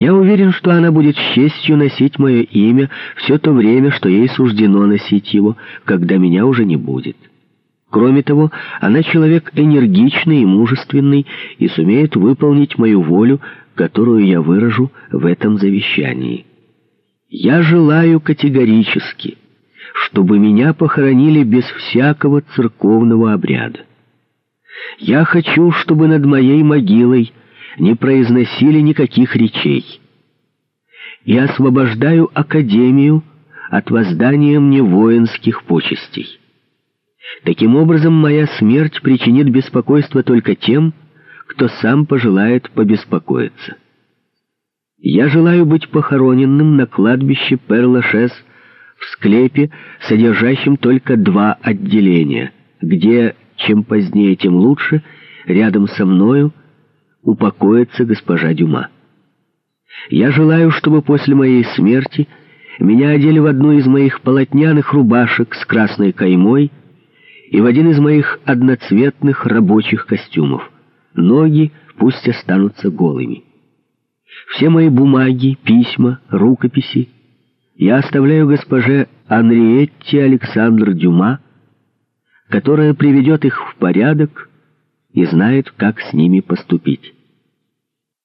Я уверен, что она будет с честью носить мое имя все то время, что ей суждено носить его, когда меня уже не будет. Кроме того, она человек энергичный и мужественный и сумеет выполнить мою волю, которую я выражу в этом завещании. Я желаю категорически, чтобы меня похоронили без всякого церковного обряда. Я хочу, чтобы над моей могилой не произносили никаких речей. И освобождаю Академию от воздания мне воинских почестей. Таким образом, моя смерть причинит беспокойство только тем, кто сам пожелает побеспокоиться. Я желаю быть похороненным на кладбище Перлашес в склепе, содержащем только два отделения, где, чем позднее, тем лучше, рядом со мною упокоится госпожа Дюма. Я желаю, чтобы после моей смерти меня одели в одну из моих полотняных рубашек с красной каймой и в один из моих одноцветных рабочих костюмов. Ноги пусть останутся голыми. Все мои бумаги, письма, рукописи я оставляю госпоже Анриетте Александр Дюма, которая приведет их в порядок и знает, как с ними поступить.